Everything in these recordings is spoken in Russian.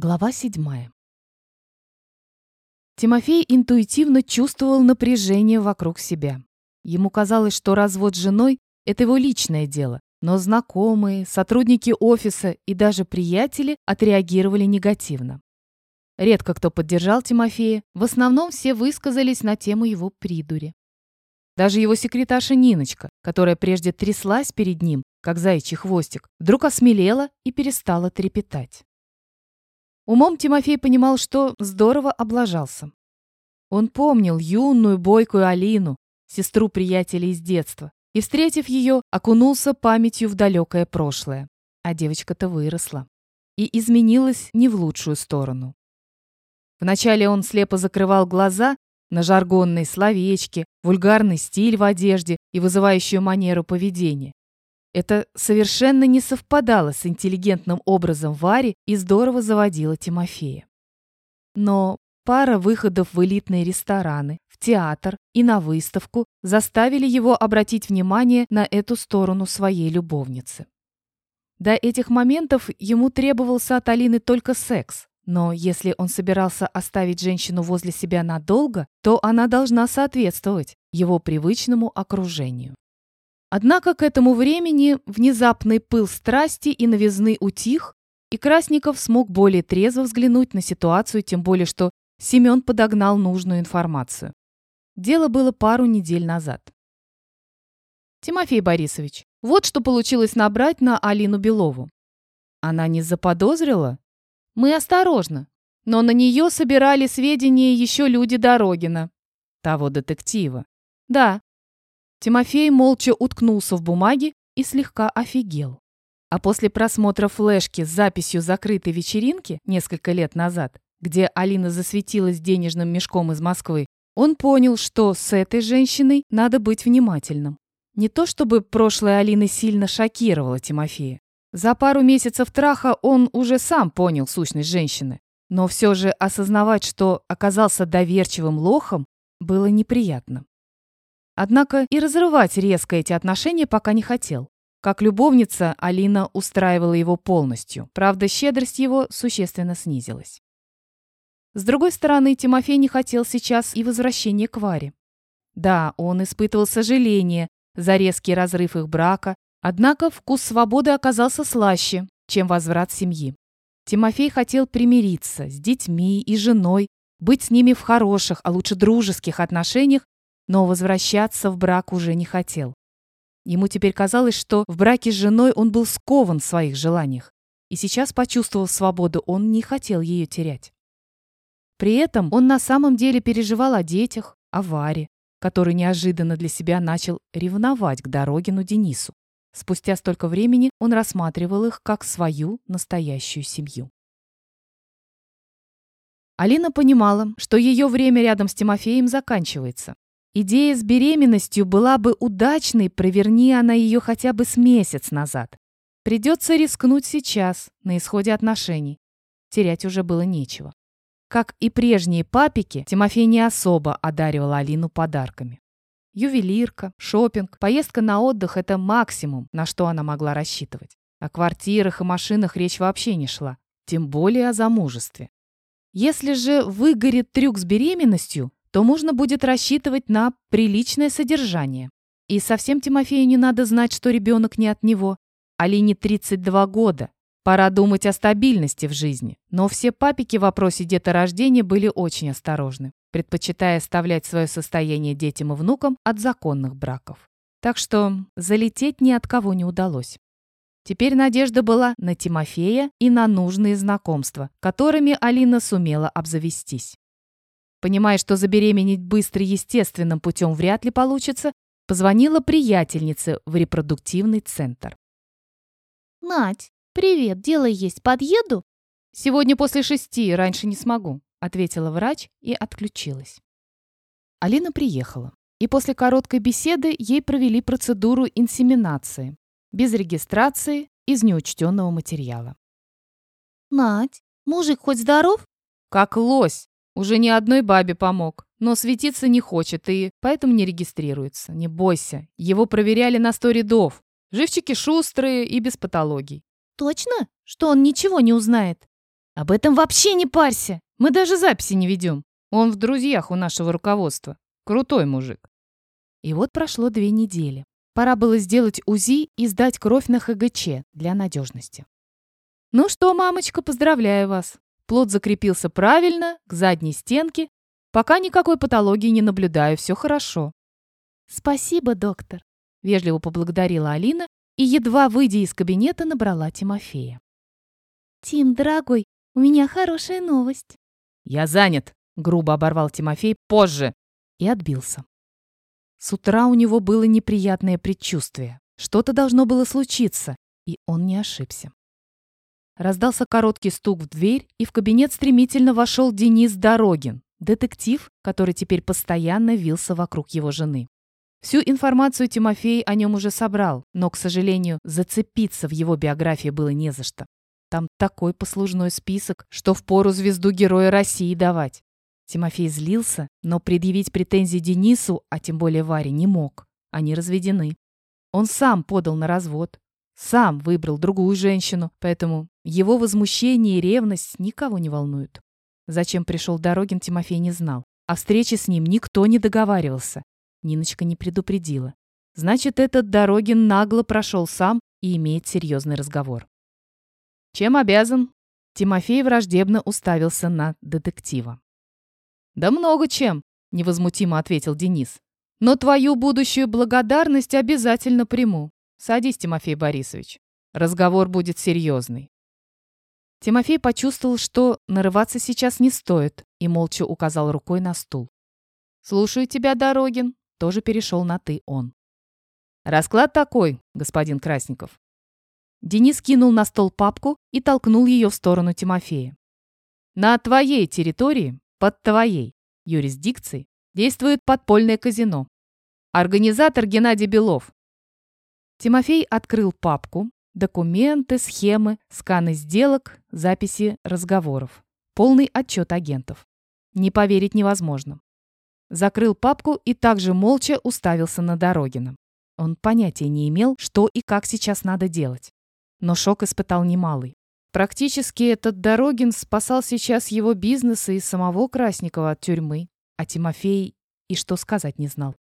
Глава седьмая. Тимофей интуитивно чувствовал напряжение вокруг себя. Ему казалось, что развод с женой – это его личное дело, но знакомые, сотрудники офиса и даже приятели отреагировали негативно. Редко кто поддержал Тимофея, в основном все высказались на тему его придури. Даже его секретарша Ниночка, которая прежде тряслась перед ним, как заячий хвостик, вдруг осмелела и перестала трепетать. Умом Тимофей понимал, что здорово облажался. Он помнил юную, бойкую Алину, сестру приятеля из детства, и, встретив ее, окунулся памятью в далекое прошлое. А девочка-то выросла. И изменилась не в лучшую сторону. Вначале он слепо закрывал глаза на жаргонные словечки, вульгарный стиль в одежде и вызывающую манеру поведения. Это совершенно не совпадало с интеллигентным образом Вари и здорово заводило Тимофея. Но пара выходов в элитные рестораны, в театр и на выставку заставили его обратить внимание на эту сторону своей любовницы. До этих моментов ему требовался от Алины только секс, но если он собирался оставить женщину возле себя надолго, то она должна соответствовать его привычному окружению. Однако к этому времени внезапный пыл страсти и новизны утих, и Красников смог более трезво взглянуть на ситуацию, тем более что Семен подогнал нужную информацию. Дело было пару недель назад. «Тимофей Борисович, вот что получилось набрать на Алину Белову. Она не заподозрила? Мы осторожно, но на нее собирали сведения еще люди Дорогина, того детектива. Да, Тимофей молча уткнулся в бумаги и слегка офигел. А после просмотра флешки с записью закрытой вечеринки несколько лет назад, где Алина засветилась денежным мешком из Москвы, он понял, что с этой женщиной надо быть внимательным. Не то чтобы прошлое Алины сильно шокировало Тимофея. За пару месяцев траха он уже сам понял сущность женщины. Но все же осознавать, что оказался доверчивым лохом, было неприятно. Однако и разрывать резко эти отношения пока не хотел. Как любовница, Алина устраивала его полностью. Правда, щедрость его существенно снизилась. С другой стороны, Тимофей не хотел сейчас и возвращения к Варе. Да, он испытывал сожаление за резкий разрыв их брака, однако вкус свободы оказался слаще, чем возврат семьи. Тимофей хотел примириться с детьми и женой, быть с ними в хороших, а лучше дружеских отношениях но возвращаться в брак уже не хотел. Ему теперь казалось, что в браке с женой он был скован в своих желаниях, и сейчас, почувствовав свободу, он не хотел ее терять. При этом он на самом деле переживал о детях, о Варе, который неожиданно для себя начал ревновать к Дорогину Денису. Спустя столько времени он рассматривал их как свою настоящую семью. Алина понимала, что ее время рядом с Тимофеем заканчивается, Идея с беременностью была бы удачной, проверни она ее хотя бы с месяц назад. Придется рискнуть сейчас, на исходе отношений. Терять уже было нечего. Как и прежние папики, Тимофей не особо одаривал Алину подарками. Ювелирка, шопинг, поездка на отдых – это максимум, на что она могла рассчитывать. О квартирах и машинах речь вообще не шла, тем более о замужестве. Если же выгорит трюк с беременностью, то можно будет рассчитывать на приличное содержание. И совсем Тимофею не надо знать, что ребенок не от него. Алине 32 года. Пора думать о стабильности в жизни. Но все папики в вопросе деторождения были очень осторожны, предпочитая оставлять свое состояние детям и внукам от законных браков. Так что залететь ни от кого не удалось. Теперь надежда была на Тимофея и на нужные знакомства, которыми Алина сумела обзавестись. Понимая, что забеременеть быстро естественным путем вряд ли получится, позвонила приятельнице в репродуктивный центр. «Надь, привет, дело есть, подъеду?» «Сегодня после шести, раньше не смогу», — ответила врач и отключилась. Алина приехала, и после короткой беседы ей провели процедуру инсеминации, без регистрации, из неучтенного материала. «Надь, мужик хоть здоров?» «Как лось!» Уже ни одной бабе помог, но светиться не хочет и поэтому не регистрируется. Не бойся, его проверяли на сто рядов. Живчики шустрые и без патологий. Точно? Что он ничего не узнает? Об этом вообще не парься. Мы даже записи не ведем. Он в друзьях у нашего руководства. Крутой мужик. И вот прошло две недели. Пора было сделать УЗИ и сдать кровь на ХГЧ для надежности. Ну что, мамочка, поздравляю вас. Плод закрепился правильно, к задней стенке. Пока никакой патологии не наблюдаю, все хорошо. Спасибо, доктор. Вежливо поблагодарила Алина и, едва выйдя из кабинета, набрала Тимофея. «Тим, дорогой, у меня хорошая новость». «Я занят», — грубо оборвал Тимофей, — «позже». И отбился. С утра у него было неприятное предчувствие. Что-то должно было случиться, и он не ошибся. Раздался короткий стук в дверь, и в кабинет стремительно вошел Денис Дорогин, детектив, который теперь постоянно вился вокруг его жены. Всю информацию Тимофей о нем уже собрал, но, к сожалению, зацепиться в его биографии было не за что. Там такой послужной список, что впору звезду Героя России давать. Тимофей злился, но предъявить претензии Денису, а тем более Варе, не мог. Они разведены. Он сам подал на развод, сам выбрал другую женщину, поэтому его возмущение и ревность никого не волнуют. Зачем пришел Дорогин, Тимофей не знал. О встрече с ним никто не договаривался. Ниночка не предупредила. Значит, этот Дорогин нагло прошел сам и имеет серьезный разговор. «Чем обязан?» Тимофей враждебно уставился на детектива. «Да много чем», — невозмутимо ответил Денис. «Но твою будущую благодарность обязательно приму. Садись, Тимофей Борисович. Разговор будет серьезный». Тимофей почувствовал, что нарываться сейчас не стоит, и молча указал рукой на стул. «Слушаю тебя, Дорогин», — тоже перешел на «ты» он. «Расклад такой, господин Красников». Денис кинул на стол папку и толкнул ее в сторону Тимофея. «На твоей территории под твоей юрисдикцией действует подпольное казино. Организатор Геннадий Белов. Тимофей открыл папку, документы, схемы, сканы сделок, записи разговоров. Полный отчет агентов. Не поверить невозможно. Закрыл папку и также молча уставился на Дорогина. Он понятия не имел, что и как сейчас надо делать. Но шок испытал немалый. Практически этот Дорогин спасал сейчас его бизнес и самого Красникова от тюрьмы, а Тимофей и что сказать не знал.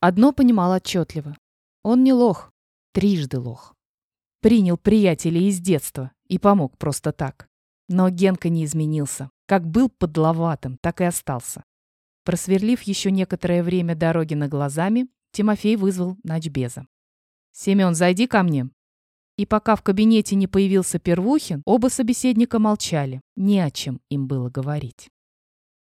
Одно понимал отчетливо. Он не лох, трижды лох. Принял приятелей из детства и помог просто так. Но Генка не изменился. Как был подловатым, так и остался. Просверлив еще некоторое время дороги на глазами, Тимофей вызвал Начбеза. «Семен, зайди ко мне», и пока в кабинете не появился Первухин, оба собеседника молчали. Не о чем им было говорить.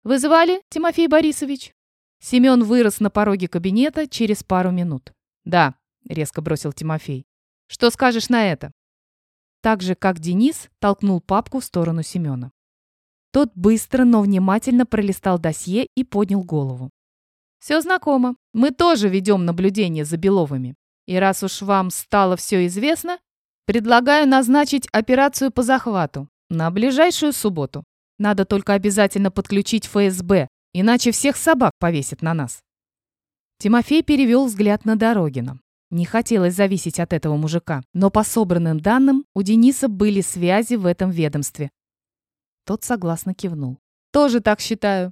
«Вызывали, Тимофей Борисович?» Семен вырос на пороге кабинета через пару минут. «Да», — резко бросил Тимофей. «Что скажешь на это?» Так же, как Денис, толкнул папку в сторону Семена. Тот быстро, но внимательно пролистал досье и поднял голову. «Все знакомо. Мы тоже ведем наблюдение за Беловыми. И раз уж вам стало все известно, Предлагаю назначить операцию по захвату на ближайшую субботу. Надо только обязательно подключить ФСБ, иначе всех собак повесит на нас. Тимофей перевел взгляд на Дорогина. Не хотелось зависеть от этого мужика, но по собранным данным у Дениса были связи в этом ведомстве. Тот согласно кивнул. «Тоже так считаю.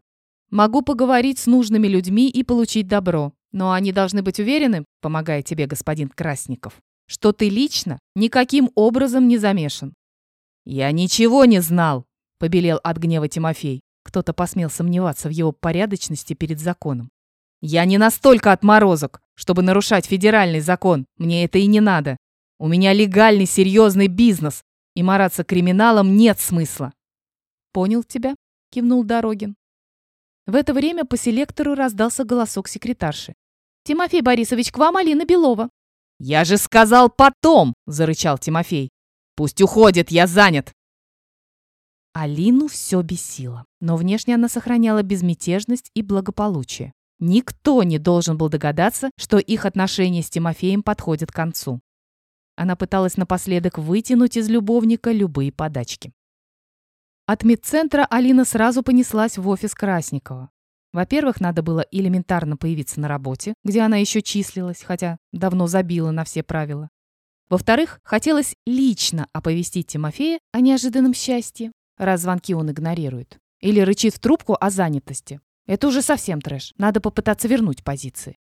Могу поговорить с нужными людьми и получить добро, но они должны быть уверены, помогая тебе господин Красников, что ты лично никаким образом не замешан. «Я ничего не знал!» — побелел от гнева Тимофей. Кто-то посмел сомневаться в его порядочности перед законом. «Я не настолько отморозок, чтобы нарушать федеральный закон. Мне это и не надо. У меня легальный серьезный бизнес, и мараться криминалом нет смысла». «Понял тебя», — кивнул Дорогин. В это время по селектору раздался голосок секретарши. «Тимофей Борисович, к вам Алина Белова». «Я же сказал потом!» – зарычал Тимофей. «Пусть уходит, я занят!» Алину все бесило, но внешне она сохраняла безмятежность и благополучие. Никто не должен был догадаться, что их отношения с Тимофеем подходят к концу. Она пыталась напоследок вытянуть из любовника любые подачки. От медцентра Алина сразу понеслась в офис Красникова. Во-первых, надо было элементарно появиться на работе, где она еще числилась, хотя давно забила на все правила. Во-вторых, хотелось лично оповестить Тимофея о неожиданном счастье. раз звонки он игнорирует. Или рычит в трубку о занятости. Это уже совсем трэш. Надо попытаться вернуть позиции.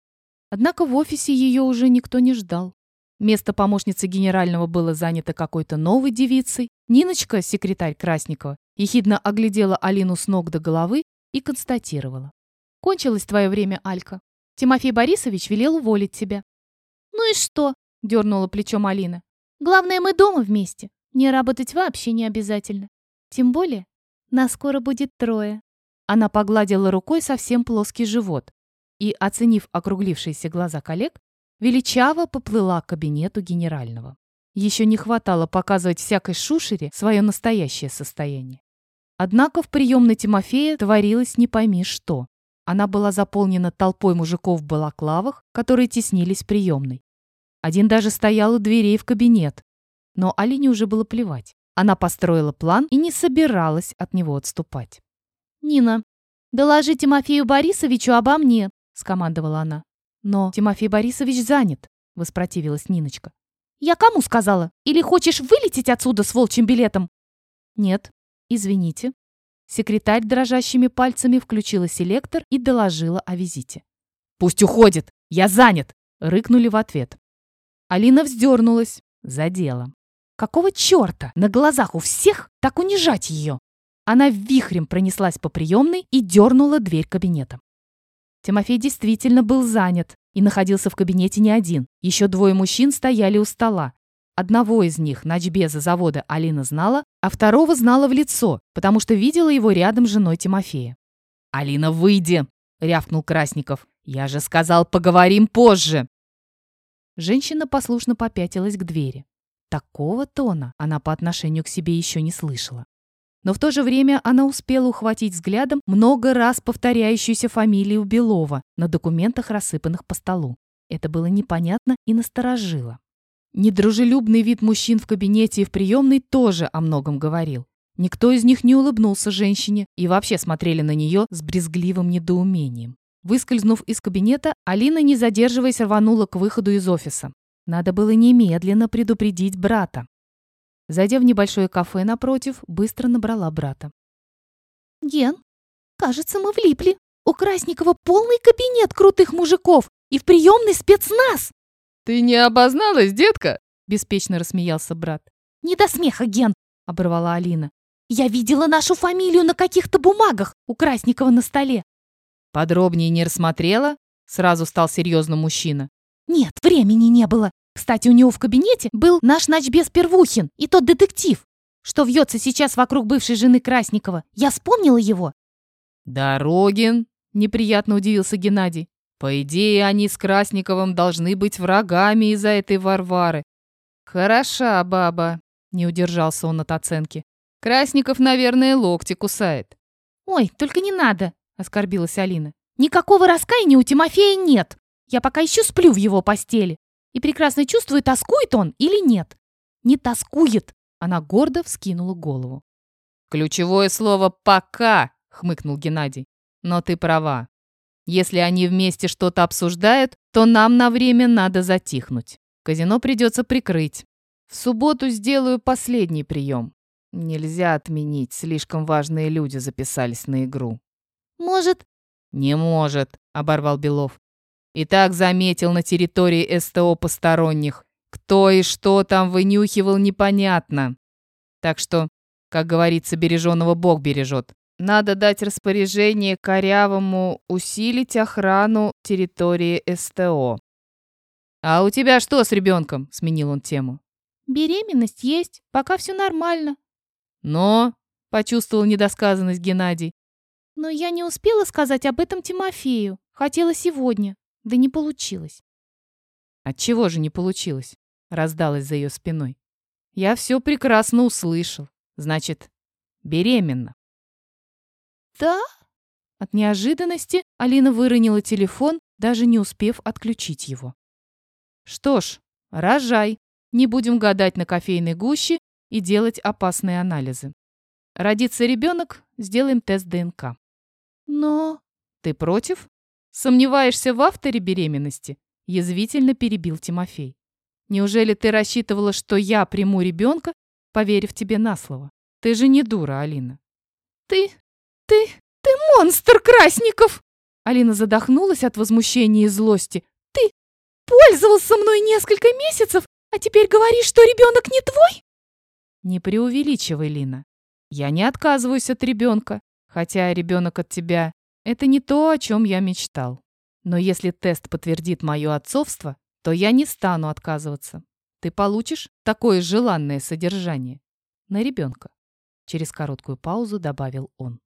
Однако в офисе ее уже никто не ждал. Место помощницы генерального было занято какой-то новой девицей. Ниночка, секретарь Красникова, ехидно оглядела Алину с ног до головы и констатировала. «Кончилось твое время, Алька. Тимофей Борисович велел уволить тебя». «Ну и что?» — дернула плечом Алина. «Главное, мы дома вместе. Не работать вообще не обязательно. Тем более, нас скоро будет трое». Она погладила рукой совсем плоский живот и, оценив округлившиеся глаза коллег, величаво поплыла к кабинету генерального. Еще не хватало показывать всякой шушере свое настоящее состояние. Однако в приемной Тимофея творилось не пойми что. Она была заполнена толпой мужиков в балаклавах, которые теснились в приемной. Один даже стоял у дверей в кабинет. Но Алине уже было плевать. Она построила план и не собиралась от него отступать. «Нина, доложи Тимофею Борисовичу обо мне», — скомандовала она. «Но Тимофей Борисович занят», — воспротивилась Ниночка. «Я кому сказала? Или хочешь вылететь отсюда с волчьим билетом?» «Нет, извините». Секретарь дрожащими пальцами включила селектор и доложила о визите. «Пусть уходит! Я занят!» — рыкнули в ответ. Алина вздернулась. За дело. Какого черта на глазах у всех так унижать ее? Она вихрем пронеслась по приемной и дернула дверь кабинета. Тимофей действительно был занят и находился в кабинете не один. Еще двое мужчин стояли у стола. Одного из них, начбеза завода, Алина знала, а второго знала в лицо, потому что видела его рядом с женой Тимофея. «Алина, выйди!» — рявкнул Красников. «Я же сказал, поговорим позже!» Женщина послушно попятилась к двери. Такого тона она по отношению к себе еще не слышала. Но в то же время она успела ухватить взглядом много раз повторяющуюся фамилию Белова на документах, рассыпанных по столу. Это было непонятно и насторожило. Недружелюбный вид мужчин в кабинете и в приемной тоже о многом говорил. Никто из них не улыбнулся женщине и вообще смотрели на нее с брезгливым недоумением. Выскользнув из кабинета, Алина, не задерживаясь, рванула к выходу из офиса. Надо было немедленно предупредить брата. Зайдя в небольшое кафе напротив, быстро набрала брата. «Ген, кажется, мы влипли. У Красникова полный кабинет крутых мужиков и в приемный спецназ!» «Ты не обозналась, детка?» – беспечно рассмеялся брат. «Не до смеха, Ген!» – оборвала Алина. «Я видела нашу фамилию на каких-то бумагах у Красникова на столе». «Подробнее не рассмотрела?» – сразу стал серьезным мужчина. «Нет, времени не было. Кстати, у него в кабинете был наш начбес Первухин и тот детектив, что вьется сейчас вокруг бывшей жены Красникова. Я вспомнила его». «Дорогин?» – неприятно удивился Геннадий. «По идее, они с Красниковым должны быть врагами из-за этой Варвары». «Хороша баба», – не удержался он от оценки. «Красников, наверное, локти кусает». «Ой, только не надо», – оскорбилась Алина. «Никакого раскаяния у Тимофея нет. Я пока еще сплю в его постели и прекрасно чувствую, тоскует он или нет. Не тоскует. Она гордо вскинула голову. «Ключевое слово «пока», — хмыкнул Геннадий. «Но ты права. Если они вместе что-то обсуждают, то нам на время надо затихнуть. Казино придется прикрыть. В субботу сделаю последний прием. Нельзя отменить, слишком важные люди записались на игру». «Может?» «Не может», — оборвал Белов. И так заметил на территории СТО посторонних. Кто и что там вынюхивал, непонятно. Так что, как говорится, береженого Бог бережет. Надо дать распоряжение Корявому усилить охрану территории СТО. «А у тебя что с ребенком?» — сменил он тему. «Беременность есть, пока все нормально». «Но...» — почувствовал недосказанность Геннадий. «Но я не успела сказать об этом Тимофею. Хотела сегодня. Да не получилось. Отчего же не получилось? Раздалось за ее спиной. Я все прекрасно услышал. Значит, беременна. Да? От неожиданности Алина выронила телефон, даже не успев отключить его. Что ж, рожай. Не будем гадать на кофейной гуще и делать опасные анализы. Родится ребенок, сделаем тест ДНК. Но... Ты против? «Сомневаешься в авторе беременности?» – язвительно перебил Тимофей. «Неужели ты рассчитывала, что я приму ребенка, поверив тебе на слово?» Ты же не дура, Алина. Ты, ты, ты монстр, Красников! Алина задохнулась от возмущения и злости. Ты пользовался мной несколько месяцев, а теперь говоришь, что ребенок не твой? Не преувеличивай, Лина. Я не отказываюсь от ребенка, хотя ребенок от тебя — это не то, о чем я мечтал. Но если тест подтвердит мое отцовство, то я не стану отказываться. Ты получишь такое желанное содержание на ребенка. Через короткую паузу добавил он.